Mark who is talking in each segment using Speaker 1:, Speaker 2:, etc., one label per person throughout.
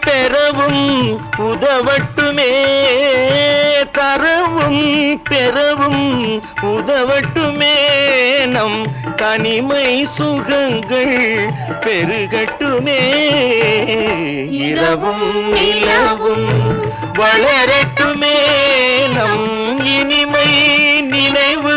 Speaker 1: பெறவும் உதவட்டுமே. தரவும் பெறவும் உதவட்டுமே. நம் தனிமை சுகங்கள் பெருகட்டுமே. இரவும் நிலவும் வளரட்டுமே. நம் இனிமை
Speaker 2: நினைவு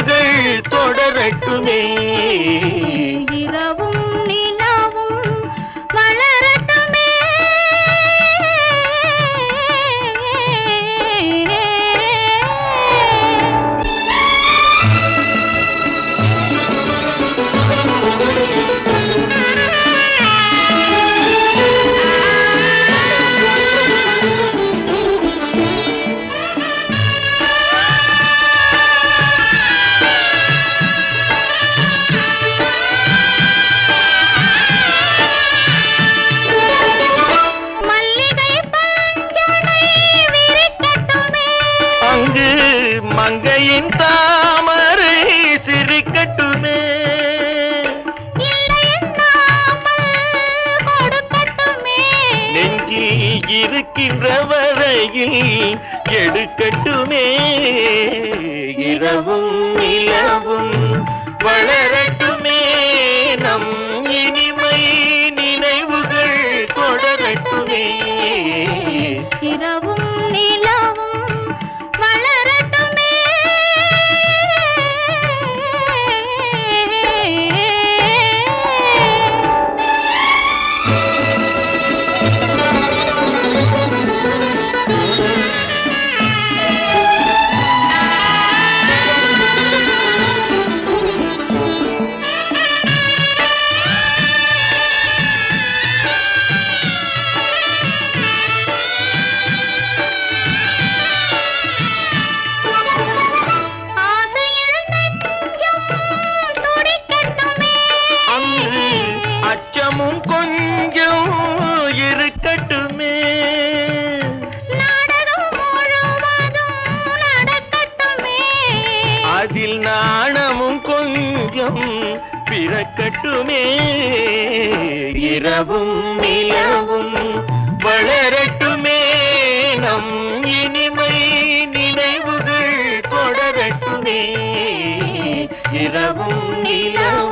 Speaker 1: அங்கு மங்கையின் தாமரை சிரிக்கட்டுமே. நெஞ்சில் இருக்கின்ற வரையில் எடுக்கட்டுமே. இரவும் நிலவும் வளரட்டுமே.
Speaker 2: நடக்கட்டுமே.
Speaker 1: அதில் நாணமும் கொஞ்சம் பிறக்கட்டுமே. இரவும் நிலவும் வளரட்டுமே. நம் இனிமை நினைவுகள் தொடரட்டுமே. இரவும் நிலவும்